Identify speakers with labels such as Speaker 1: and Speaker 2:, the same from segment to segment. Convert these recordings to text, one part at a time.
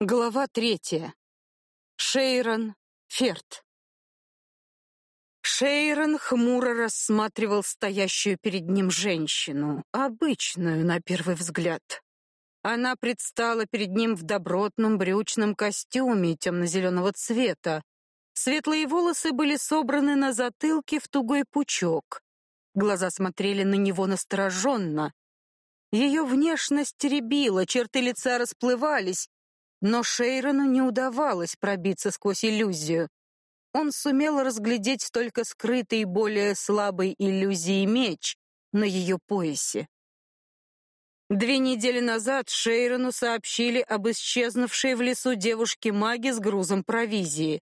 Speaker 1: Глава третья. Шейрон Ферт. Шейрон хмуро рассматривал стоящую перед ним женщину, обычную на первый взгляд. Она предстала перед ним в добротном брючном костюме темно-зеленого цвета. Светлые волосы были собраны на затылке в тугой пучок. Глаза смотрели на него настороженно. Ее внешность рябила, черты лица расплывались, но Шейрону не удавалось пробиться сквозь иллюзию. Он сумел разглядеть только скрытый более слабой иллюзией меч на ее поясе. Две недели назад Шейрону сообщили об исчезнувшей в лесу девушке-маге с грузом провизии.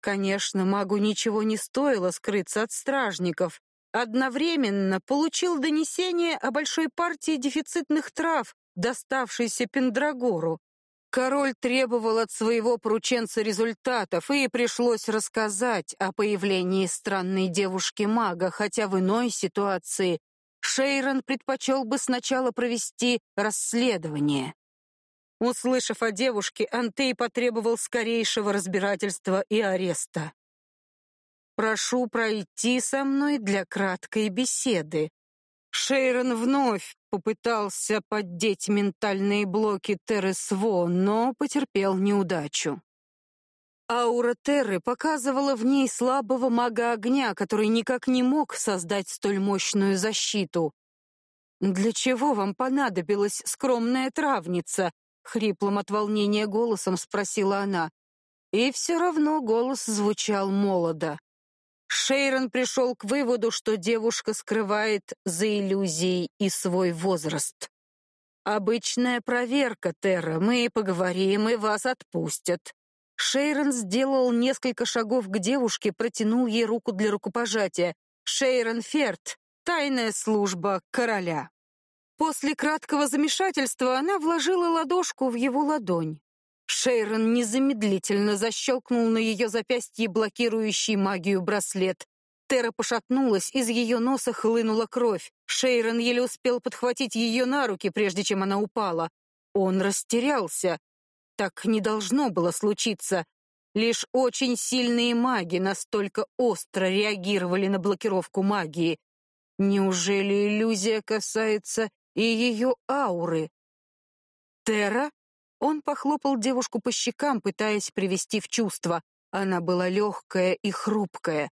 Speaker 1: Конечно, магу ничего не стоило скрыться от стражников. Одновременно получил донесение о большой партии дефицитных трав, доставшейся Пендрагору. Король требовал от своего порученца результатов, и пришлось рассказать о появлении странной девушки-мага, хотя в иной ситуации Шейрон предпочел бы сначала провести расследование. Услышав о девушке, Антей потребовал скорейшего разбирательства и ареста. «Прошу пройти со мной для краткой беседы», Шейрон вновь попытался поддеть ментальные блоки Терресво, но потерпел неудачу. Аура Терры показывала в ней слабого мага огня, который никак не мог создать столь мощную защиту. «Для чего вам понадобилась скромная травница?» — хриплым от волнения голосом спросила она. И все равно голос звучал молодо. Шейрон пришел к выводу, что девушка скрывает за иллюзией и свой возраст. «Обычная проверка, Терра. Мы поговорим, и вас отпустят». Шейрон сделал несколько шагов к девушке, протянул ей руку для рукопожатия. Шейрон Ферт, тайная служба короля. После краткого замешательства она вложила ладошку в его ладонь. Шейрон незамедлительно защелкнул на ее запястье блокирующий магию браслет. Тера пошатнулась, из ее носа хлынула кровь. Шейрон еле успел подхватить ее на руки, прежде чем она упала. Он растерялся. Так не должно было случиться. Лишь очень сильные маги настолько остро реагировали на блокировку магии. Неужели иллюзия касается и ее ауры? Тера он похлопал девушку по щекам, пытаясь привести в чувство. Она была легкая и хрупкая.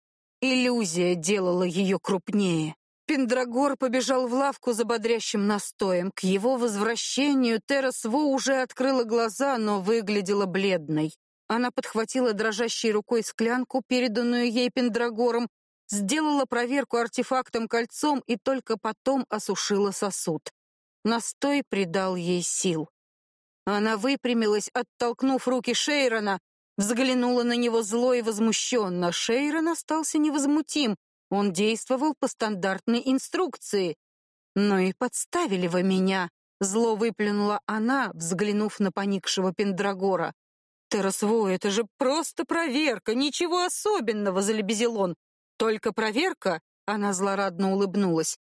Speaker 1: Иллюзия делала ее крупнее. Пендрагор побежал в лавку за бодрящим настоем. К его возвращению Террас Во уже открыла глаза, но выглядела бледной. Она подхватила дрожащей рукой склянку, переданную ей Пендрагором, сделала проверку артефактом-кольцом и только потом осушила сосуд. Настой придал ей сил. Она выпрямилась, оттолкнув руки Шейрона, взглянула на него зло и возмущенно. Шейрон остался невозмутим. Он действовал по стандартной инструкции. «Но и подставили вы меня», — зло выплюнула она, взглянув на поникшего Пендрагора. «Террасво, это же просто проверка, ничего особенного», — залебезил он. «Только проверка?» — она злорадно улыбнулась.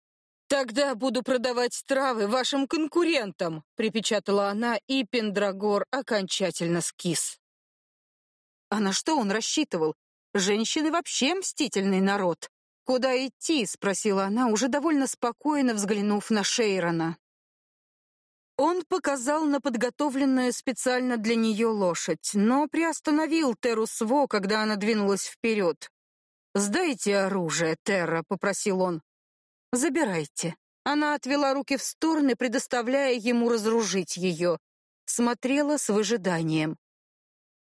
Speaker 1: «Тогда буду продавать травы вашим конкурентам», — припечатала она, и Пендрагор окончательно скис. А на что он рассчитывал? Женщины вообще мстительный народ. «Куда идти?» — спросила она, уже довольно спокойно взглянув на Шейрона. Он показал на подготовленную специально для нее лошадь, но приостановил Терру Сво, когда она двинулась вперед. «Сдайте оружие, Терра», — попросил он. Забирайте. Она отвела руки в стороны, предоставляя ему разоружить ее. Смотрела с выжиданием.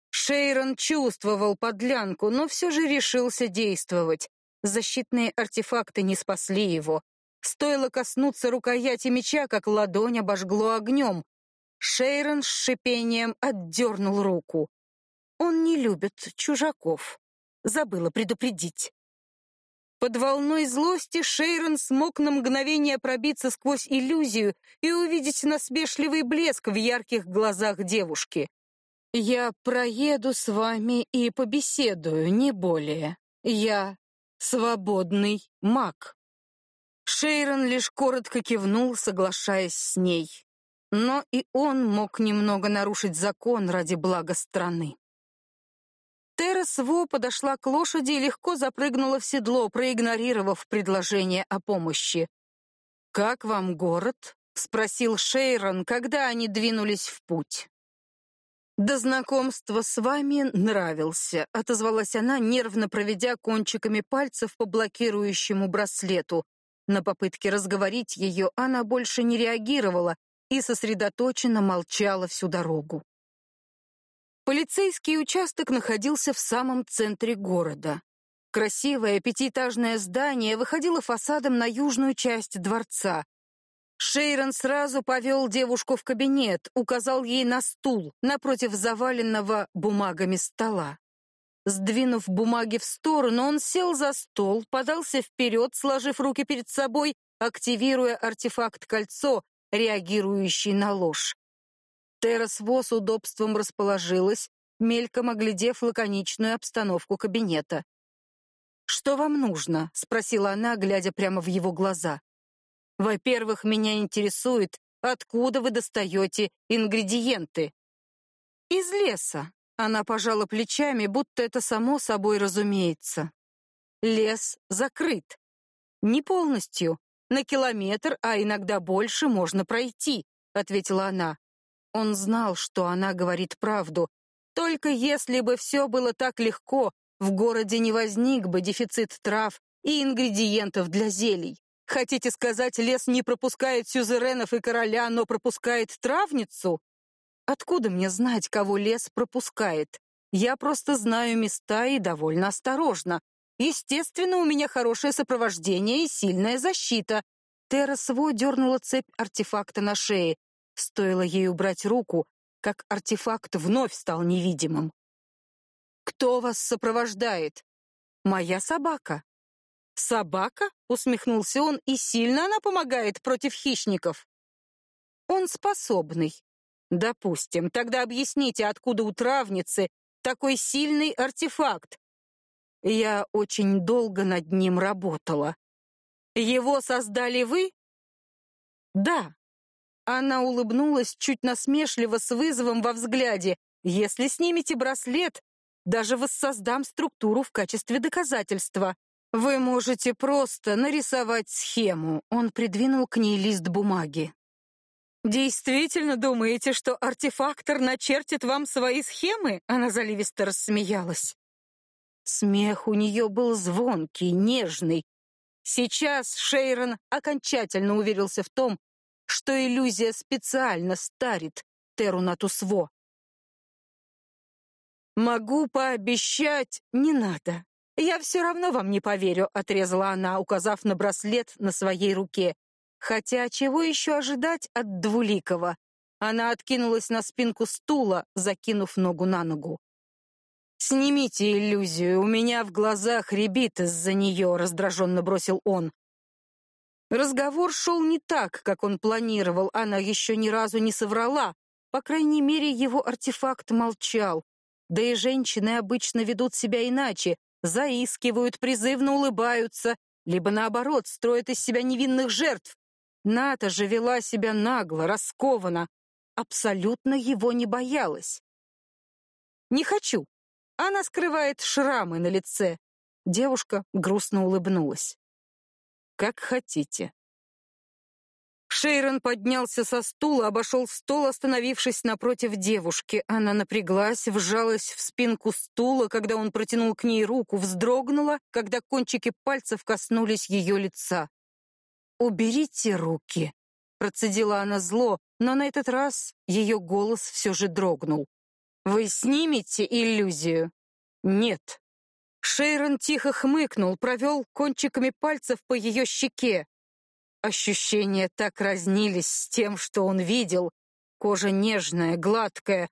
Speaker 1: Шейрон чувствовал подлянку, но все же решился действовать. Защитные артефакты не спасли его. Стоило коснуться рукояти меча, как ладонь обожгло огнем. Шейрон с шипением отдернул руку. Он не любит чужаков. Забыла предупредить. Под волной злости Шейрон смог на мгновение пробиться сквозь иллюзию и увидеть насмешливый блеск в ярких глазах девушки. Я проеду с вами и побеседую, не более. Я свободный маг. Шейрон лишь коротко кивнул, соглашаясь с ней. Но и он мог немного нарушить закон ради блага страны. Террас Во подошла к лошади и легко запрыгнула в седло, проигнорировав предложение о помощи. «Как вам город?» — спросил Шейрон, когда они двинулись в путь. «До знакомства с вами нравился», — отозвалась она, нервно проведя кончиками пальцев по блокирующему браслету. На попытке разговорить ее она больше не реагировала и сосредоточенно молчала всю дорогу. Полицейский участок находился в самом центре города. Красивое пятиэтажное здание выходило фасадом на южную часть дворца. Шейрон сразу повел девушку в кабинет, указал ей на стул напротив заваленного бумагами стола. Сдвинув бумаги в сторону, он сел за стол, подался вперед, сложив руки перед собой, активируя артефакт-кольцо, реагирующий на ложь. Террас Во с удобством расположилась, мельком оглядев лаконичную обстановку кабинета. «Что вам нужно?» — спросила она, глядя прямо в его глаза. «Во-первых, меня интересует, откуда вы достаете ингредиенты?» «Из леса», — она пожала плечами, будто это само собой разумеется. «Лес закрыт. Не полностью. На километр, а иногда больше можно пройти», — ответила она. Он знал, что она говорит правду. Только если бы все было так легко, в городе не возник бы дефицит трав и ингредиентов для зелий. Хотите сказать, лес не пропускает сюзеренов и короля, но пропускает травницу? Откуда мне знать, кого лес пропускает? Я просто знаю места и довольно осторожно. Естественно, у меня хорошее сопровождение и сильная защита. Террас Во дернула цепь артефакта на шее. Стоило ей убрать руку, как артефакт вновь стал невидимым. «Кто вас сопровождает?» «Моя собака». «Собака?» — усмехнулся он, «и сильно она помогает против хищников?» «Он способный». «Допустим. Тогда объясните, откуда у травницы такой сильный артефакт?» «Я очень долго над ним работала». «Его создали вы?» «Да», она улыбнулась чуть насмешливо с вызовом во взгляде. «Если снимете браслет, даже воссоздам структуру в качестве доказательства. Вы можете просто нарисовать схему». Он придвинул к ней лист бумаги. «Действительно думаете, что артефактор начертит вам свои схемы?» Она заливисто рассмеялась. Смех у нее был звонкий, нежный. Сейчас Шейрон окончательно уверился в том, что иллюзия специально старит Терунатусво. «Могу пообещать, не надо. Я все равно вам не поверю», — отрезала она, указав на браслет на своей руке. Хотя чего еще ожидать от Двуликова? Она откинулась на спинку стула, закинув ногу на ногу. «Снимите иллюзию, у меня в глазах рябит из-за нее», — раздраженно бросил он. Разговор шел не так, как он планировал, она еще ни разу не соврала. По крайней мере, его артефакт молчал. Да и женщины обычно ведут себя иначе, заискивают, призывно улыбаются, либо наоборот, строят из себя невинных жертв. Ната же вела себя нагло, раскованно, абсолютно его не боялась. «Не хочу». Она скрывает шрамы на лице. Девушка грустно улыбнулась. Как хотите. Шейрон поднялся со стула, обошел стол, остановившись напротив девушки. Она напряглась, вжалась в спинку стула, когда он протянул к ней руку, вздрогнула, когда кончики пальцев коснулись ее лица. «Уберите руки», — процедила она зло, но на этот раз ее голос все же дрогнул. «Вы снимете иллюзию?» «Нет», Шейрон тихо хмыкнул, провел кончиками пальцев по ее щеке. Ощущения так разнились с тем, что он видел. Кожа нежная, гладкая.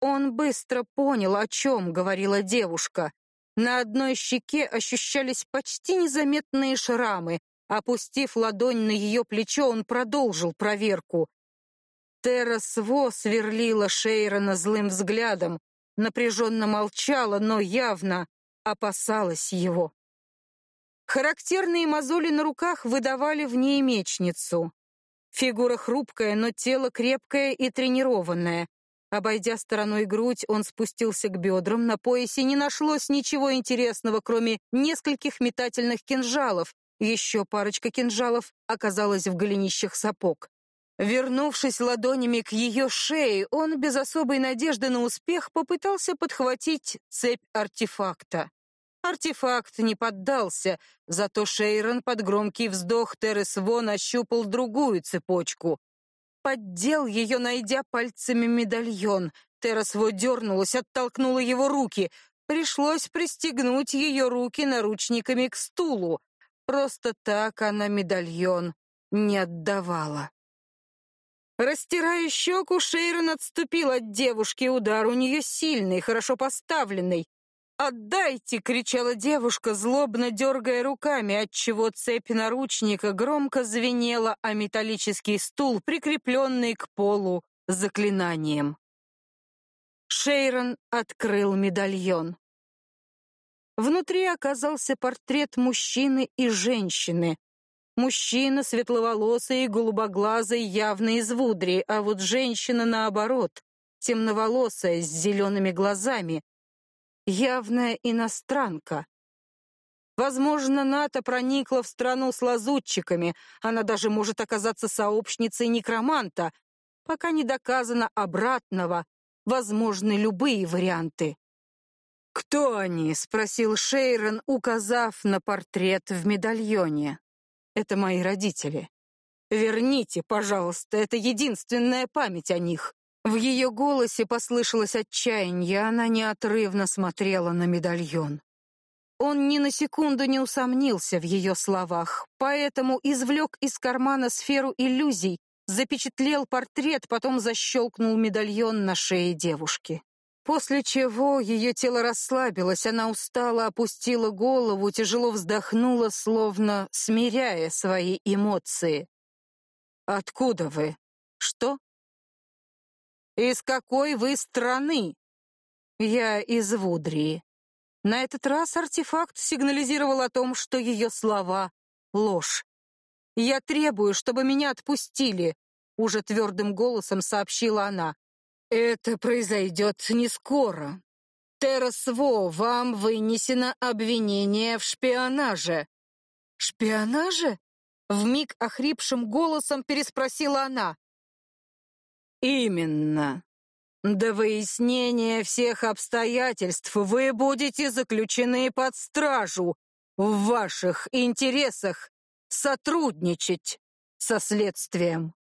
Speaker 1: Он быстро понял, о чем говорила девушка. На одной щеке ощущались почти незаметные шрамы. Опустив ладонь на ее плечо, он продолжил проверку. Терра Сво сверлила Шейрона злым взглядом, напряженно молчала, но явно опасалась его. Характерные мозоли на руках выдавали в ней мечницу. Фигура хрупкая, но тело крепкое и тренированное. Обойдя стороной грудь, он спустился к бедрам. На поясе не нашлось ничего интересного, кроме нескольких метательных кинжалов. Еще парочка кинжалов оказалась в голенищах сапог. Вернувшись ладонями к ее шее, он без особой надежды на успех попытался подхватить цепь артефакта. Артефакт не поддался, зато Шейрон под громкий вздох Террес Вон ощупал другую цепочку. Поддел ее, найдя пальцами медальон. Террес Во дернулась, оттолкнула его руки. Пришлось пристегнуть ее руки наручниками к стулу. Просто так она медальон не отдавала. Растирая щеку, Шейрон отступил от девушки, удар у нее сильный, хорошо поставленный. «Отдайте!» — кричала девушка, злобно дергая руками, отчего цепь наручника громко звенела о металлический стул, прикрепленный к полу заклинанием. Шейрон открыл медальон. Внутри оказался портрет мужчины и женщины. Мужчина светловолосый и голубоглазый, явно из Вудри, а вот женщина наоборот, темноволосая, с зелеными глазами, явная иностранка. Возможно, НАТО проникла в страну с лазутчиками, она даже может оказаться сообщницей некроманта. Пока не доказано обратного, возможны любые варианты. «Кто они?» — спросил Шейрон, указав на портрет в медальоне. «Это мои родители. Верните, пожалуйста, это единственная память о них». В ее голосе послышалось отчаяние, она неотрывно смотрела на медальон. Он ни на секунду не усомнился в ее словах, поэтому извлек из кармана сферу иллюзий, запечатлел портрет, потом защелкнул медальон на шее девушки. После чего ее тело расслабилось, она устало опустила голову, тяжело вздохнула, словно смиряя свои эмоции. «Откуда вы? Что?» «Из какой вы страны?» «Я из Вудрии». На этот раз артефакт сигнализировал о том, что ее слова — ложь. «Я требую, чтобы меня отпустили», — уже твердым голосом сообщила она. «Это произойдет не скоро. Террасво, вам вынесено обвинение в шпионаже». «Шпионаже?» — вмиг охрипшим голосом переспросила она. Именно. До выяснения всех обстоятельств вы будете заключены под стражу. В ваших интересах сотрудничать со следствием.